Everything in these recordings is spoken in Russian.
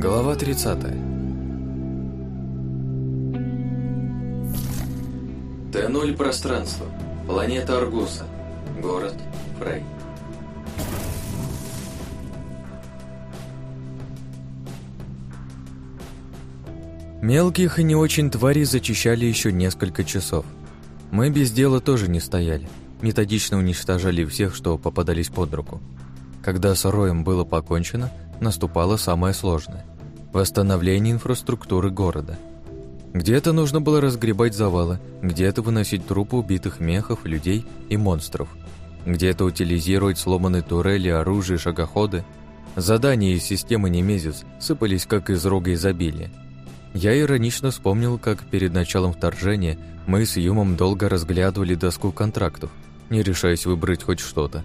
Глава 30 Т-0 пространство. Планета Аргуса. Город Фрей. Мелких и не очень тварей зачищали еще несколько часов. Мы без дела тоже не стояли. Методично уничтожали всех, что попадались под руку. Когда с роем было покончено, наступало самое сложное – восстановление инфраструктуры города. Где-то нужно было разгребать завалы, где-то выносить трупы убитых мехов, людей и монстров, где-то утилизировать сломанные турели, оружие, шагоходы. Задания из системы Немезис сыпались как из рога изобилия. Я иронично вспомнил, как перед началом вторжения мы с Юмом долго разглядывали доску контрактов, не решаясь выбрать хоть что-то.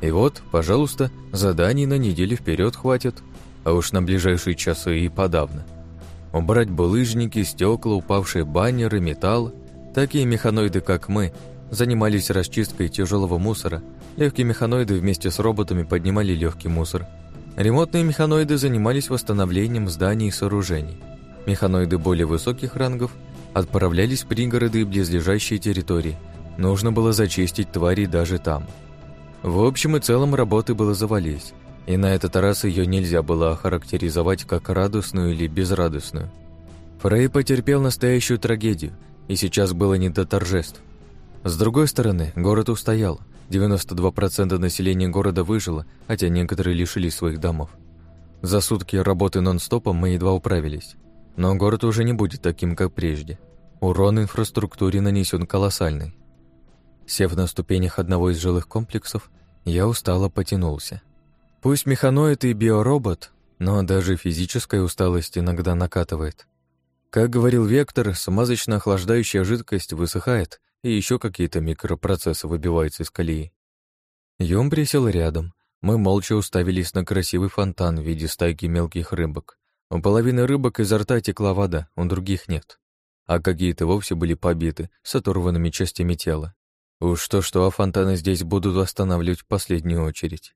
И вот, пожалуйста, заданий на неделю вперед хватит, а уж на ближайшие часы и подавно. Убрать булыжники, стекла, упавшие баннеры, металл. Такие механоиды, как мы, занимались расчисткой тяжелого мусора. Легкие механоиды вместе с роботами поднимали легкий мусор. Ремонтные механоиды занимались восстановлением зданий и сооружений. Механоиды более высоких рангов отправлялись в пригороды и близлежащие территории. Нужно было зачистить твари даже там – в общем и целом работы было завались, и на этот раз ее нельзя было охарактеризовать как радостную или безрадостную. Фрей потерпел настоящую трагедию, и сейчас было не до торжеств. С другой стороны, город устоял, 92% населения города выжило, хотя некоторые лишились своих домов. За сутки работы нон-стопом мы едва управились, но город уже не будет таким, как прежде. Урон инфраструктуре нанесен колоссальный. Сев на ступенях одного из жилых комплексов, я устало потянулся. Пусть механоид и биоробот, но даже физическая усталость иногда накатывает. Как говорил Вектор, смазочно-охлаждающая жидкость высыхает, и еще какие-то микропроцессы выбиваются из колеи. Юм присел рядом. Мы молча уставились на красивый фонтан в виде стайки мелких рыбок. У половины рыбок изо рта текла вода, у других нет. А какие-то вовсе были побиты, с оторванными частями тела. Уж то-что, а фонтаны здесь будут восстанавливать в последнюю очередь.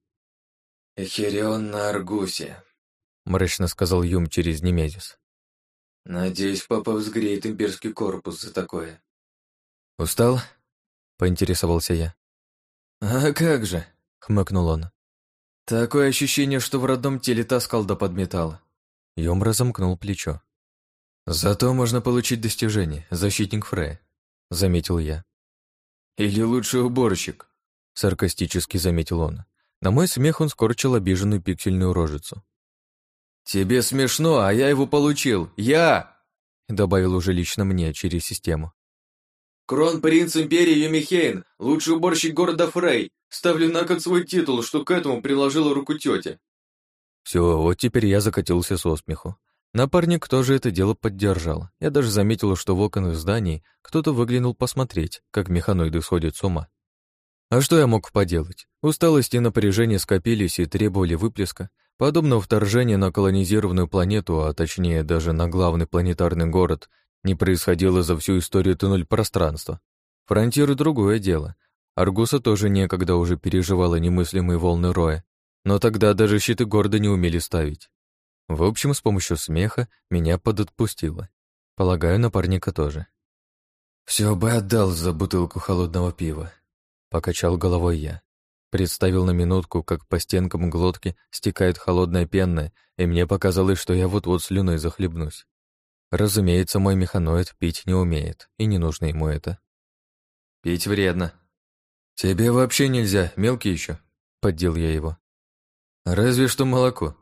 «Эхирион на Аргусе», — мрачно сказал Юм через Немезис. «Надеюсь, папа взгреет имперский корпус за такое». «Устал?» — поинтересовался я. «А как же?» — хмыкнул он. «Такое ощущение, что в родном теле таскал да подметал». Юм разомкнул плечо. «Зато можно получить достижение, защитник Фрея», — заметил я. Или лучше уборщик?» — саркастически заметил он. На мой смех он скорчил обиженную пиксельную рожицу. «Тебе смешно, а я его получил! Я!» — добавил уже лично мне через систему. «Кронпринц Империи Юмихейн, лучший уборщик города Фрей. Ставлю на кон свой титул, что к этому приложила руку тетя». Все, вот теперь я закатился со смеху. Напарник тоже это дело поддержал. Я даже заметил, что в окнах зданий кто-то выглянул посмотреть, как механоиды сходят с ума. А что я мог поделать? Усталость и напряжение скопились и требовали выплеска. Подобного вторжения на колонизированную планету, а точнее даже на главный планетарный город, не происходило за всю историю туннель пространства. Фронтиры — другое дело. Аргуса тоже некогда уже переживала немыслимые волны роя, но тогда даже щиты города не умели ставить. В общем, с помощью смеха меня подотпустило. Полагаю, напарника тоже. «Все бы отдал за бутылку холодного пива», — покачал головой я. Представил на минутку, как по стенкам глотки стекает холодная пена, и мне показалось, что я вот-вот слюной захлебнусь. Разумеется, мой механоид пить не умеет, и не нужно ему это. «Пить вредно». «Тебе вообще нельзя, мелкий еще», — поддел я его. «Разве что молоко»,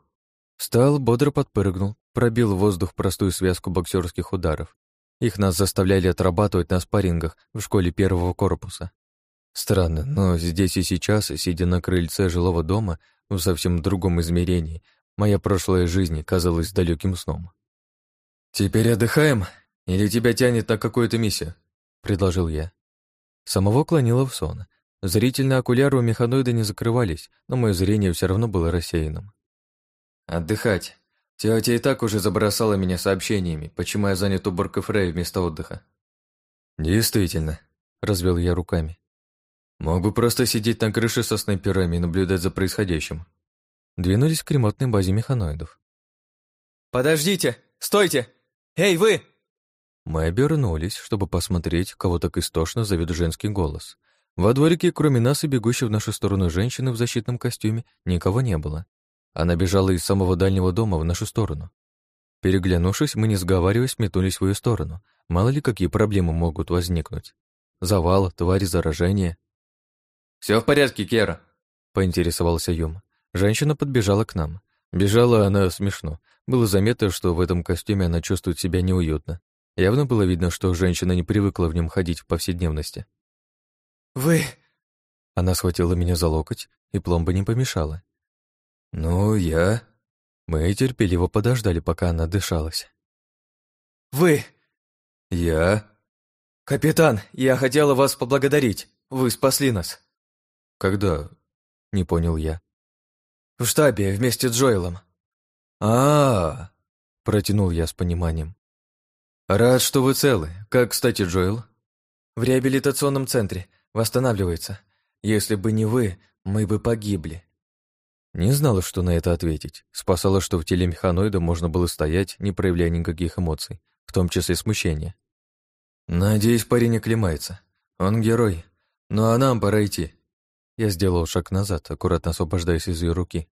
Встал, бодро подпрыгнул, пробил в воздух простую связку боксерских ударов. Их нас заставляли отрабатывать на спаррингах в школе первого корпуса. Странно, но здесь и сейчас, сидя на крыльце жилого дома, в совсем другом измерении, моя прошлая жизнь казалась далеким сном. «Теперь отдыхаем? Или тебя тянет на какую-то миссию?» — предложил я. Самого клонило в сон. Зрительные окуляры у механоида не закрывались, но мое зрение все равно было рассеянным. Отдыхать. Тетя и так уже забросала меня сообщениями, почему я занят уборкой Фрей вместо отдыха. Действительно, развел я руками. Мог бы просто сидеть на крыше со снайперами и наблюдать за происходящим. Двинулись к ремонтной базе механоидов. «Подождите! Стойте! Эй, вы!» Мы обернулись, чтобы посмотреть, кого так истошно зовет женский голос. Во дворике, кроме нас и бегущей в нашу сторону женщины в защитном костюме, никого не было. Она бежала из самого дальнего дома в нашу сторону. Переглянувшись, мы, не сговариваясь, метнулись в свою сторону. Мало ли, какие проблемы могут возникнуть. Завал, твари, заражение. Все в порядке, Кера?» — поинтересовался Юм. Женщина подбежала к нам. Бежала она смешно. Было заметно, что в этом костюме она чувствует себя неуютно. Явно было видно, что женщина не привыкла в нем ходить в повседневности. «Вы...» Она схватила меня за локоть, и пломба не помешала. «Ну, я...» Мы терпеливо подождали, пока она дышалась. «Вы...» «Я...» «Капитан, я хотела вас поблагодарить. Вы спасли нас». «Когда?» — не понял я. «В штабе вместе с Джоэлом». А, -а, -а протянул я с пониманием. «Рад, что вы целы. Как, кстати, Джоэл?» «В реабилитационном центре. Восстанавливается. Если бы не вы, мы бы погибли». Не знала, что на это ответить. Спасало, что в теле механоида можно было стоять, не проявляя никаких эмоций, в том числе смущения. «Надеюсь, парень оклемается. Он герой. Ну а нам пора идти». Я сделал шаг назад, аккуратно освобождаясь из ее руки.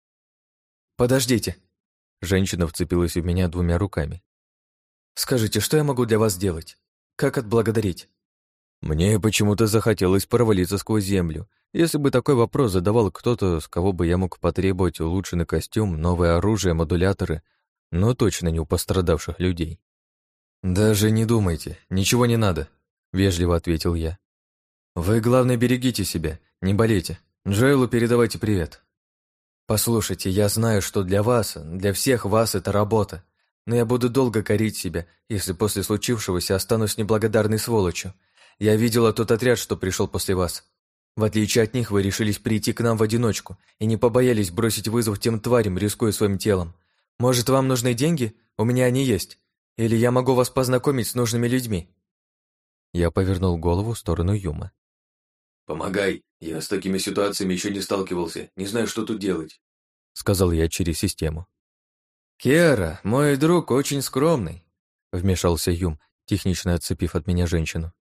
«Подождите». Женщина вцепилась в меня двумя руками. «Скажите, что я могу для вас сделать? Как отблагодарить?» Мне почему-то захотелось провалиться сквозь землю. Если бы такой вопрос задавал кто-то, с кого бы я мог потребовать улучшенный костюм, новое оружие, модуляторы, но точно не у пострадавших людей. «Даже не думайте, ничего не надо», — вежливо ответил я. «Вы, главное, берегите себя, не болейте. Джоэлу передавайте привет». «Послушайте, я знаю, что для вас, для всех вас это работа, но я буду долго корить себя, если после случившегося останусь неблагодарной сволочью. Я видела тот отряд, что пришел после вас. В отличие от них, вы решились прийти к нам в одиночку и не побоялись бросить вызов тем тварям, рискуя своим телом. Может, вам нужны деньги? У меня они есть. Или я могу вас познакомить с нужными людьми?» Я повернул голову в сторону Юма. «Помогай, я с такими ситуациями еще не сталкивался, не знаю, что тут делать», — сказал я через систему. «Кера, мой друг очень скромный», — вмешался Юм, технично отцепив от меня женщину.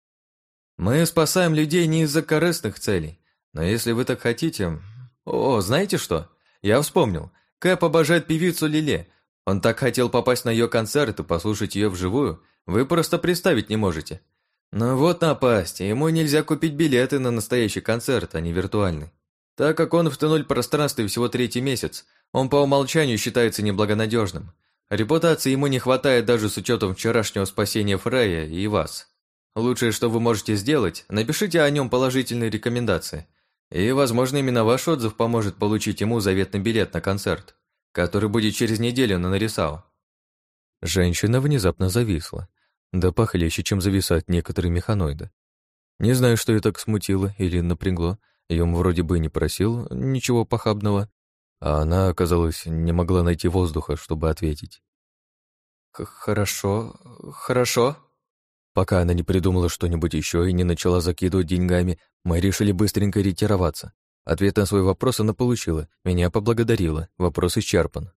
Мы спасаем людей не из-за корыстных целей. Но если вы так хотите... О, знаете что? Я вспомнил. Кэп обожает певицу Лиле. Он так хотел попасть на ее концерт и послушать ее вживую. Вы просто представить не можете. Но вот напасть. Ему нельзя купить билеты на настоящий концерт, а не виртуальный. Так как он в Т-0 всего третий месяц, он по умолчанию считается неблагонадежным. Репутации ему не хватает даже с учетом вчерашнего спасения Фрея и вас. Лучшее, что вы можете сделать, напишите о нем положительные рекомендации. И, возможно, именно ваш отзыв поможет получить ему заветный билет на концерт, который будет через неделю на Нарисао. Женщина внезапно зависла. Да похлеще, чем зависают некоторые механоиды. Не знаю, что ее так смутило или напрягло. Ее вроде бы не просил ничего похабного, а она, оказалось, не могла найти воздуха, чтобы ответить. «Хорошо, хорошо», Пока она не придумала что-нибудь еще и не начала закидывать деньгами, мы решили быстренько ретироваться. Ответ на свой вопрос она получила, меня поблагодарила, вопрос исчерпан.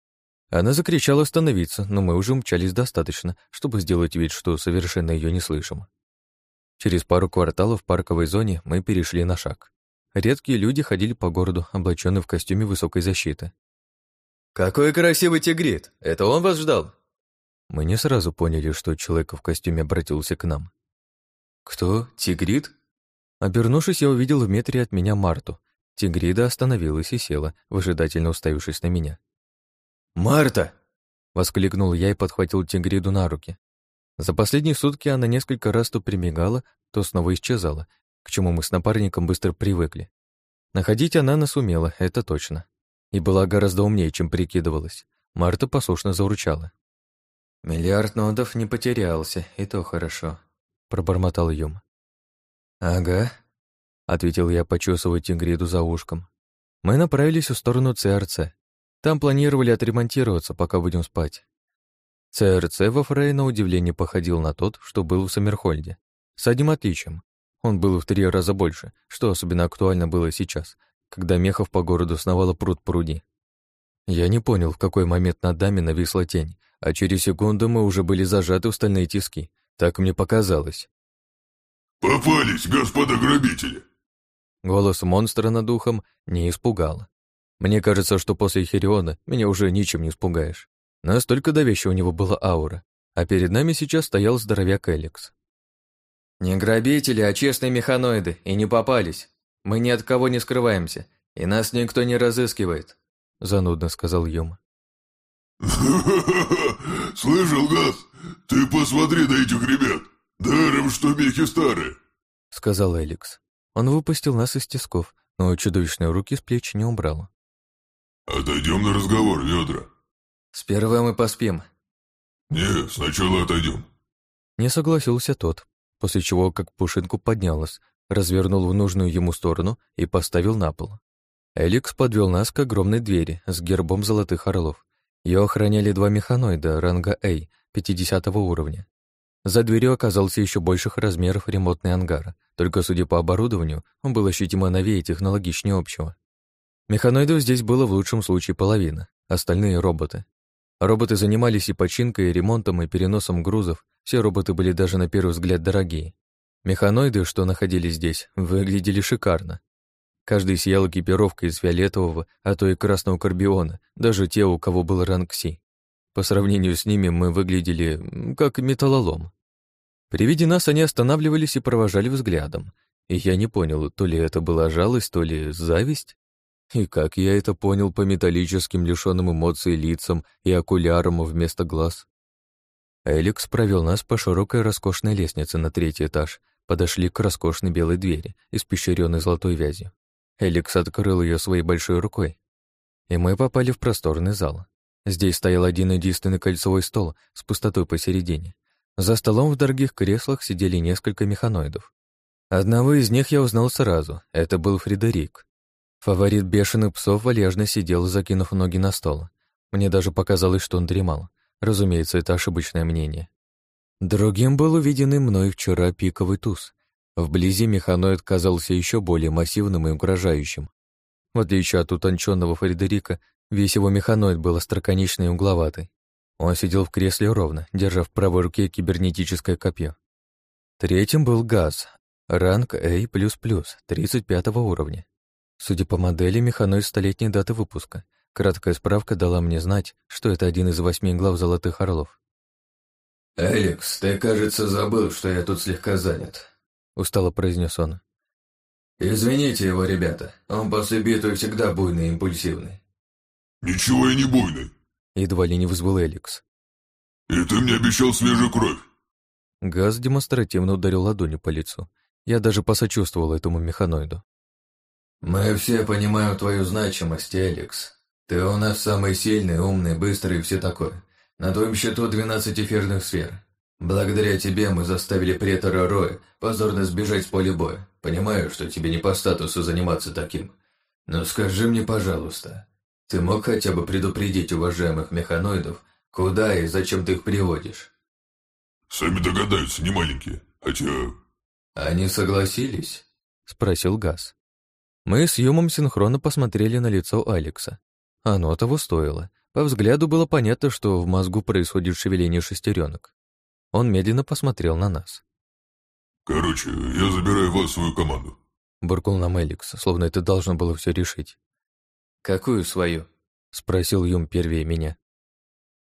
Она закричала остановиться, но мы уже умчались достаточно, чтобы сделать вид, что совершенно ее не слышим. Через пару кварталов в парковой зоне мы перешли на шаг. Редкие люди ходили по городу, облаченные в костюме высокой защиты. «Какой красивый тигрит! Это он вас ждал?» Мы не сразу поняли, что человек в костюме обратился к нам. «Кто? Тигрид?» Обернувшись, я увидел в метре от меня Марту. Тигрида остановилась и села, выжидательно уставившись на меня. «Марта!» — воскликнул я и подхватил Тигриду на руки. За последние сутки она несколько раз то примигала, то снова исчезала, к чему мы с напарником быстро привыкли. Находить она нас умела, это точно. И была гораздо умнее, чем прикидывалась. Марта послушно заурчала. «Миллиард нодов не потерялся, и то хорошо», — пробормотал Юм. «Ага», — ответил я, почесывая Тингриду за ушком. Мы направились в сторону ЦРЦ. Там планировали отремонтироваться, пока будем спать. ЦРЦ во Фрей на удивление походил на тот, что был в Саммерхольде. С одним отличием. Он был в три раза больше, что особенно актуально было сейчас, когда мехов по городу сновало пруд пруди. Я не понял, в какой момент над нами нависла тень, а через секунду мы уже были зажаты в стальные тиски. Так мне показалось. «Попались, господа грабители!» Голос монстра над ухом не испугал. Мне кажется, что после Хириона меня уже ничем не испугаешь. Настолько давящая у него была аура, а перед нами сейчас стоял здоровяк Эликс. «Не грабители, а честные механоиды, и не попались. Мы ни от кого не скрываемся, и нас никто не разыскивает», — занудно сказал Юм. Слышал, Газ? Ты посмотри на этих ребят. Даром, что мехи старые», — сказал Эликс. Он выпустил нас из тисков, но чудовищные руки с плеч не убрал. «Отойдем на разговор, ведра». «Сперва мы поспим». «Не, сначала отойдем». Не согласился тот, после чего как пушинку поднялась, развернул в нужную ему сторону и поставил на пол. Эликс подвел нас к огромной двери с гербом золотых орлов. Ее охраняли два механоида ранга А, 50 уровня. За дверью оказался еще больших размеров ремонтный ангар, только, судя по оборудованию, он был ощутимо новее и технологичнее общего. Механоидов здесь было в лучшем случае половина, остальные — роботы. Роботы занимались и починкой, и ремонтом, и переносом грузов, все роботы были даже на первый взгляд дорогие. Механоиды, что находились здесь, выглядели шикарно. Каждый сиял экипировкой из фиолетового, а то и красного карбиона, даже те, у кого был ранг Си. По сравнению с ними мы выглядели как металлолом. При виде нас они останавливались и провожали взглядом, и я не понял, то ли это была жалость, то ли зависть. И как я это понял по металлическим лишенным эмоций лицам и окулярам вместо глаз? Эликс провел нас по широкой роскошной лестнице на третий этаж, подошли к роскошной белой двери, испещренной золотой вязью. Эликс открыл ее своей большой рукой, и мы попали в просторный зал. Здесь стоял один единственный кольцевой стол с пустотой посередине. За столом в дорогих креслах сидели несколько механоидов. Одного из них я узнал сразу, это был Фредерик. Фаворит бешеных псов вальяжно сидел, закинув ноги на стол. Мне даже показалось, что он дремал. Разумеется, это ошибочное мнение. Другим был увиденный мной вчера пиковый туз. Вблизи механоид казался еще более массивным и угрожающим. В отличие от утонченного Фредерика, весь его механоид был остроконечный и угловатый. Он сидел в кресле ровно, держа в правой руке кибернетическое копье. Третьим был газ, ранг A++, 35 уровня. Судя по модели, механоид столетней даты выпуска. Краткая справка дала мне знать, что это один из восьми глав Золотых Орлов. «Алекс, ты, кажется, забыл, что я тут слегка занят», — устало произнес он. «Извините его, ребята, он после битвы всегда буйный и импульсивный». «Ничего я не буйный», — едва ли не вызвал Эликс. «И ты мне обещал свежую кровь». Газ демонстративно ударил ладонью по лицу. Я даже посочувствовал этому механоиду. «Мы все понимаем твою значимость, Эликс. Ты у нас самый сильный, умный, быстрый и все такое. На твоем счету двенадцать эфирных сфер. Благодаря тебе мы заставили претора Роя позорно сбежать с поля боя. Понимаю, что тебе не по статусу заниматься таким. Но скажи мне, пожалуйста, ты мог хотя бы предупредить уважаемых механоидов, куда и зачем ты их приводишь?» «Сами догадаются, не маленькие, хотя...» «Они согласились?» — спросил Газ. Мы с Юмом синхронно посмотрели на лицо Алекса. Оно того стоило. По взгляду было понятно, что в мозгу происходит шевеление шестеренок. Он медленно посмотрел на нас. «Короче, я забираю вас в свою команду», — буркнул нам Эликс, словно это должно было все решить. «Какую свою?» — спросил Юм первее меня.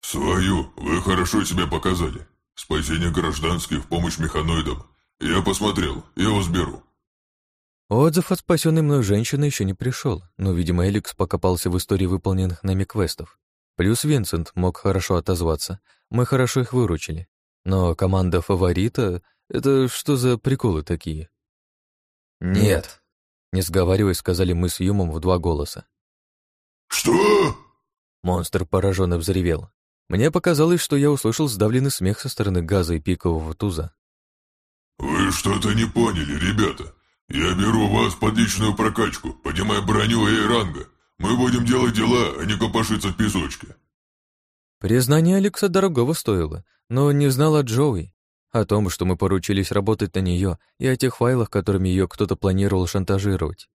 «Свою. Вы хорошо себя показали. Спасение гражданских, помощь механоидам. Я посмотрел, я вас беру». Отзыв от спасенной мной женщины еще не пришел, но, видимо, Эликс покопался в истории выполненных нами квестов. Плюс Винсент мог хорошо отозваться. Мы хорошо их выручили. Но команда фаворита — это что за приколы такие? «Нет», — не сговариваясь, сказали мы с Юмом в два голоса. «Что?» Монстр пораженно взревел. Мне показалось, что я услышал сдавленный смех со стороны газа и пикового туза. «Вы что-то не поняли, ребята. «Я беру вас под личную прокачку, поднимай броню и ранга. Мы будем делать дела, а не копошиться в песочке». Признание Алекса дорогого стоило, но не знал о Джоуи, о том, что мы поручились работать на нее, и о тех файлах, которыми ее кто-то планировал шантажировать.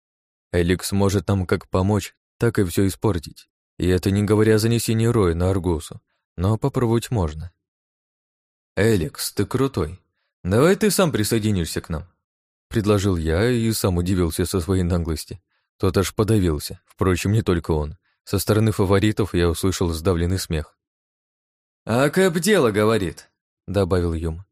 Алекс может нам как помочь, так и все испортить. И это не говоря о занесении Роя на Аргусу. но попробовать можно. «Эликс, ты крутой. Давай ты сам присоединишься к нам», — предложил я и сам удивился со своей наглости. Тот аж подавился, впрочем, не только он. Со стороны фаворитов я услышал сдавленный смех. «А Кэп дело говорит», — добавил Юм.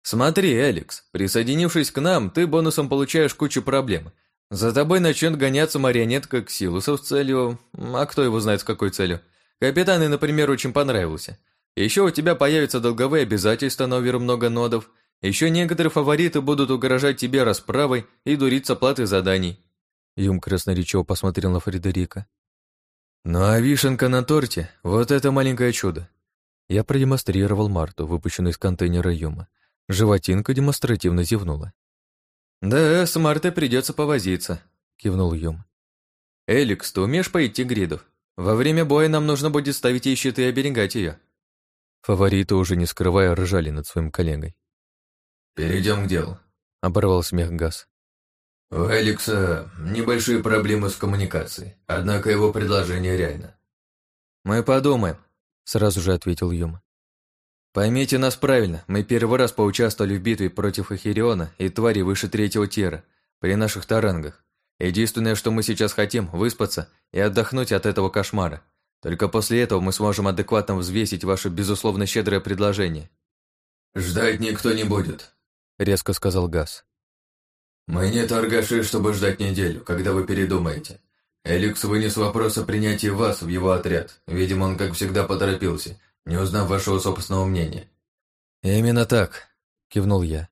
«Смотри, Алекс, присоединившись к нам, ты бонусом получаешь кучу проблем. За тобой начнет гоняться марионетка Ксилусов с целью... А кто его знает с какой целью? Капитаны, например, очень понравился. Еще у тебя появятся долговые обязательства на много нодов. Еще некоторые фавориты будут угрожать тебе расправой и дурить с оплатой заданий. Юм красноречиво посмотрел на Фредерика. «Ну а вишенка на торте — вот это маленькое чудо!» Я продемонстрировал Марту, выпущенную из контейнера Юма. Животинка демонстративно зевнула. «Да, с Мартой придется повозиться», — кивнул Юм. «Эликс, ты умеешь поить тигридов? Во время боя нам нужно будет ставить ей щиты и оберегать ее». Фавориты, уже не скрывая, ржали над своим коллегой. «Перейдем к делу», — оборвал смех Газ. У Эликса небольшие проблемы с коммуникацией, однако его предложение реально. «Мы подумаем», — сразу же ответил Юма. «Поймите нас правильно, мы первый раз поучаствовали в битве против Ахириона и твари выше третьего тира, при наших тарангах. Единственное, что мы сейчас хотим, выспаться и отдохнуть от этого кошмара. Только после этого мы сможем адекватно взвесить ваше безусловно щедрое предложение». «Ждать никто не будет», — резко сказал Газ. «Мы не торгаши, чтобы ждать неделю, когда вы передумаете. Эликс вынес вопрос о принятии вас в его отряд. Видимо, он, как всегда, поторопился, не узнав вашего собственного мнения». «Именно так», — кивнул я.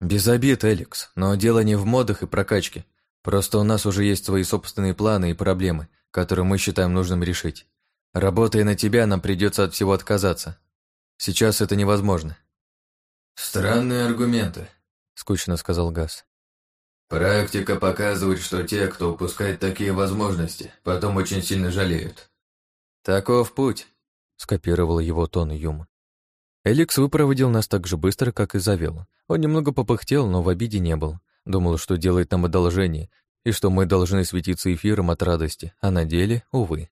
«Без обид, Эликс, но дело не в модах и прокачке. Просто у нас уже есть свои собственные планы и проблемы, которые мы считаем нужным решить. Работая на тебя, нам придется от всего отказаться. Сейчас это невозможно». «Странные аргументы», — скучно сказал Газ. Практика показывает, что те, кто упускает такие возможности, потом очень сильно жалеют. Таков путь, скопировал его тон Юм. Эликс выпроводил нас так же быстро, как и завел. Он немного попыхтел, но в обиде не был. Думал, что делает нам одолжение, и что мы должны светиться эфиром от радости, а на деле, увы.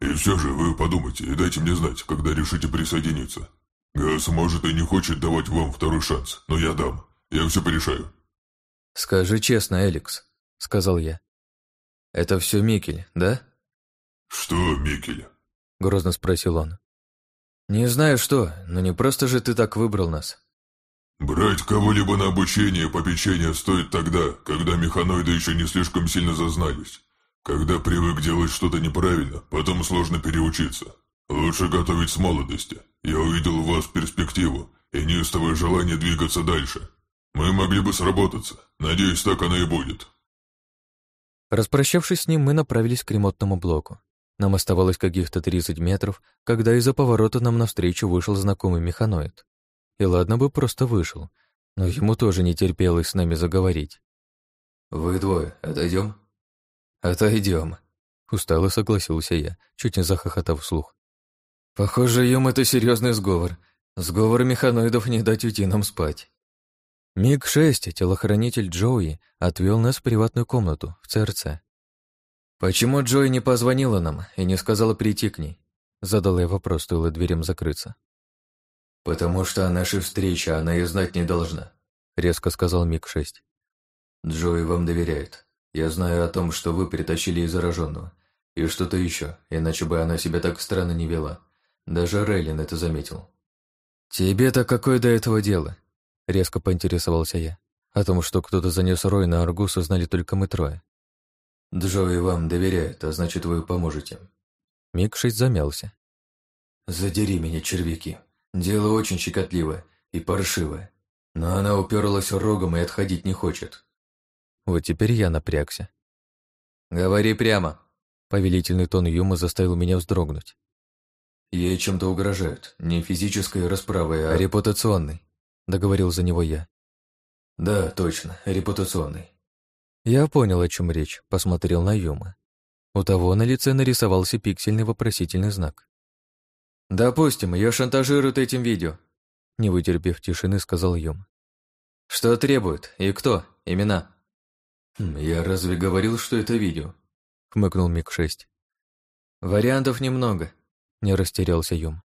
«И все же вы подумайте и дайте мне знать, когда решите присоединиться. Газ, может, и не хочет давать вам второй шанс, но я дам. Я все порешаю. «Скажи честно, Эликс», — сказал я. «Это все Микель, да?» «Что Микель?» — грозно спросил он. «Не знаю что, но не просто же ты так выбрал нас». «Брать кого-либо на обучение и попечение стоит тогда, когда механоиды еще не слишком сильно зазнались. Когда привык делать что-то неправильно, потом сложно переучиться. Лучше готовить с молодости. Я увидел в вас перспективу и неистовое желание двигаться дальше. Мы могли бы сработаться. Надеюсь, так оно и будет. Распрощавшись с ним, мы направились к ремонтному блоку. Нам оставалось каких-то 30 метров, когда из-за поворота нам навстречу вышел знакомый механоид. И ладно бы просто вышел, но ему тоже не терпелось с нами заговорить. «Вы двое, отойдем?» «Отойдем», — устало согласился я, чуть не захохотав вслух. «Похоже, ем это серьезный сговор. Сговор механоидов не дать уйти нам спать». МиГ-6, телохранитель Джоуи, отвел нас в приватную комнату, в ЦРЦ. «Почему Джои не позвонила нам и не сказала прийти к ней?» Задал я вопрос, стоило дверям закрыться. «Потому что о нашей встрече она и знать не должна», — резко сказал МиГ-6. «Джои вам доверяет. Я знаю о том, что вы притащили из зараженного. И что-то еще, иначе бы она себя так странно не вела. Даже Рейлин это заметил». «Тебе-то какое до этого дело?» Резко поинтересовался я. О том, что кто-то занес Рой на Аргус, знали только мы трое. Джои вам доверяет, а значит, вы поможете. Мик-6 замялся. Задери меня, червяки. Дело очень щекотливое и паршивое. Но она уперлась рогом и отходить не хочет. Вот теперь я напрягся. «Говори прямо!» Повелительный тон Юма заставил меня вздрогнуть. Ей чем-то угрожают. Не физической расправой, а репутационной. — договорил за него я. «Да, точно, репутационный». Я понял, о чем речь, посмотрел на Юма. У того на лице нарисовался пиксельный вопросительный знак. «Допустим, ее шантажируют этим видео», — не вытерпев тишины, сказал Юм. «Что требует? И кто? Имена?» «Хм, «Я разве говорил, что это видео?» — хмыкнул Мик-6. «Вариантов немного. не растерялся Юм.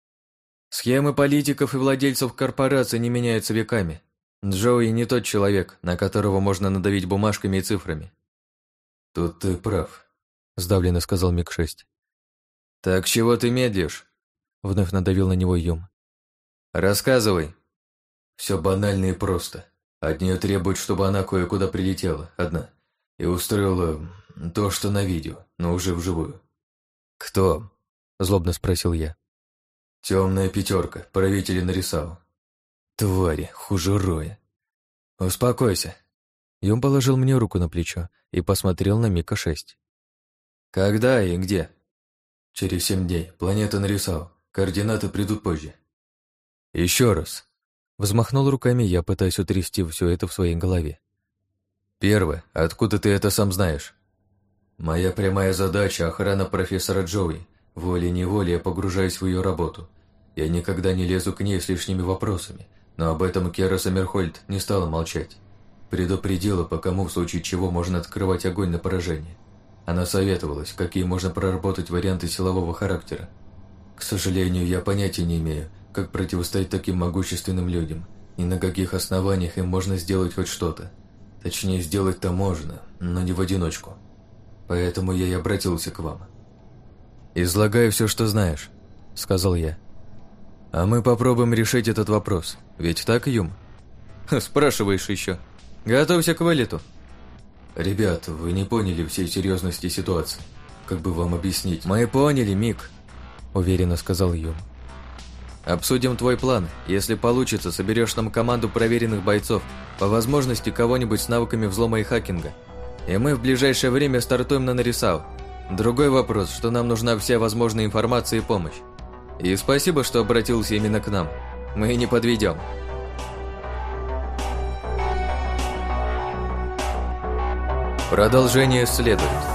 Схемы политиков и владельцев корпораций не меняются веками. Джоуи не тот человек, на которого можно надавить бумажками и цифрами. Тут ты прав, сдавленно сказал Мик-6. Так чего ты медлишь? Вновь надавил на него Юм. Рассказывай. Все банально и просто. От нее требуют, чтобы она кое-куда прилетела, одна, и устроила то, что на видео, но уже вживую. «Кто?» – злобно спросил я. «Темная пятерка, правитель нарисовал». «Твари, хуже роя». «Успокойся». Юм положил мне руку на плечо и посмотрел на Мика-6. «Когда и где?» «Через семь дней. Планета нарисовал. Координаты придут позже». «Еще раз». Взмахнул руками я, пытаясь утрясти все это в своей голове. «Первое. Откуда ты это сам знаешь?» Моя прямая задача – охрана профессора Джоуи. Волей-неволей я погружаюсь в ее работу. Я никогда не лезу к ней с лишними вопросами, но об этом Кера Саммерхольд не стала молчать. Предупредила, по кому в случае чего можно открывать огонь на поражение. Она советовалась, какие можно проработать варианты силового характера. К сожалению, я понятия не имею, как противостоять таким могущественным людям, и на каких основаниях им можно сделать хоть что-то. Точнее, сделать-то можно, но не в одиночку. Поэтому я и обратился к вам. «Излагай все, что знаешь», — сказал я. «А мы попробуем решить этот вопрос. Ведь так, Юм?» «Спрашиваешь еще. Готовься к вылету». «Ребят, вы не поняли всей серьезности ситуации. Как бы вам объяснить?» «Мы поняли, Мик», — уверенно сказал Юм. «Обсудим твой план. Если получится, соберешь нам команду проверенных бойцов, по возможности кого-нибудь с навыками взлома и хакинга и мы в ближайшее время стартуем на Нарисау. Другой вопрос, что нам нужна вся возможная информация и помощь. И спасибо, что обратился именно к нам. Мы не подведем. Продолжение следует.